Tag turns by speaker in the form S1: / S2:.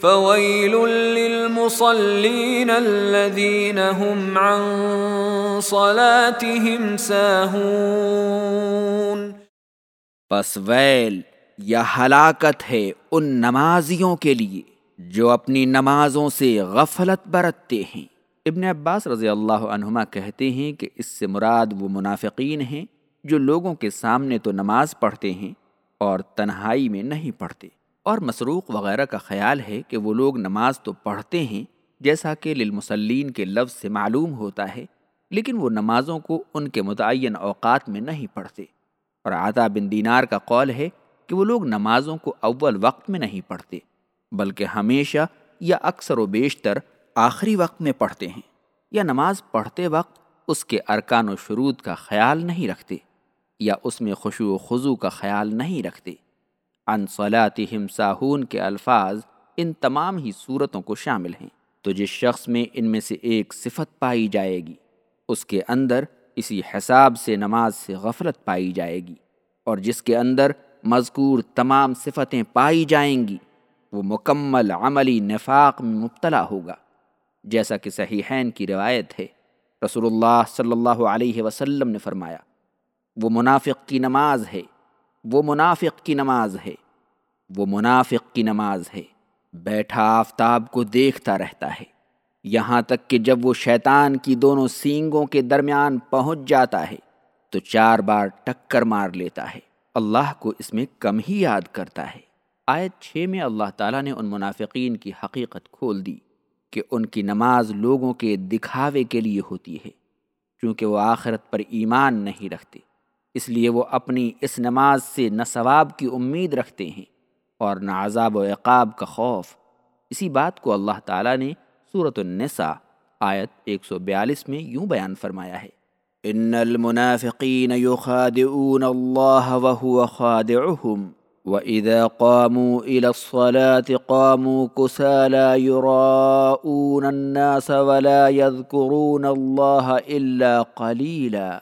S1: فويل للمصلين الذين هم عن صلاتهم ساهون
S2: پس ویل یا ہلاکت ہے ان نمازیوں کے لیے جو اپنی نمازوں سے غفلت برتتے ہیں۔ ابن عباس رضی اللہ عنہما کہتے ہیں کہ اس سے مراد وہ منافقین ہیں جو لوگوں کے سامنے تو نماز پڑھتے ہیں اور تنہائی میں نہیں پڑھتے۔ اور مسروق وغیرہ کا خیال ہے کہ وہ لوگ نماز تو پڑھتے ہیں، جیسا کہ للمسلین کے لفظ سے معلوم ہوتا ہے، لیکن وہ نمازوں کو ان کے متعین اوقات میں نہیں پڑھتے۔ اور عطا بن دینار کا قول ہے کہ وہ لوگ نمازوں کو اول وقت میں نہیں پڑھتے، بلکہ ہمیشہ یا اکثر و بیشتر آخری وقت میں پڑھتے ہیں، یا نماز پڑھتے وقت اس کے ارکان و شروط کا خیال نہیں رکھتے، یا اس میں خوشو و خضو کا خیال نہیں رکھتے۔ ان صلاتہم ساہون کے الفاظ ان تمام ہی صورتوں کو شامل ہیں۔ تو جس شخص میں ان میں سے ایک صفت پائی جائے گی، اس کے اندر اسی حساب سے نماز سے غفلت پائی جائے گی، اور جس کے اندر مذکور تمام صفتیں پائی جائیں گی، وہ مکمل عملی نفاق میں مبتلا ہوگا۔ جیسا کہ صحیحین کی روایت ہے، رسول اللہ صلی اللہ علیہ وسلم نے فرمایا، وہ منافق کی نماز ہے۔ وہ منافق کی نماز ہے، وہ منافق کی نماز ہے۔ بیٹھا آفتاب کو دیکھتا رہتا ہے۔ یہاں تک کہ جب وہ شیطان کی دونوں سینگوں کے درمیان پہنچ جاتا ہے، تو چار بار ٹکر مار لیتا ہے۔ اللہ کو اس میں کم ہی یاد کرتا ہے۔ آیت چھ میں اللہ تعالیٰ نے ان منافقین کی حقیقت کھول دی کہ ان کی نماز لوگوں کے دکھاوے کے لیے ہوتی ہے، چونکہ وہ آخرت پر ایمان نہیں رکھتے۔ اس لیے وہ اپنی اس نماز سے نہ ثواب کی امید رکھتے ہیں اور نہ عذاب و عقاب کا خوف۔ اسی بات کو اللہ تعالیٰ نے صورت النساء آیت 142 میں یوں بیان فرمایا ہے۔ ان المنافقین یخادعون اللہ وهو خادعهم وَإِذَا قَامُوا إِلَى الصَّلَاةِ قَامُوا كُسَالَى يُرَاءُونَ النَّاسَ وَلَا يَذْكُرُونَ اللَّهَ إِلَّا قَلِيلًا۔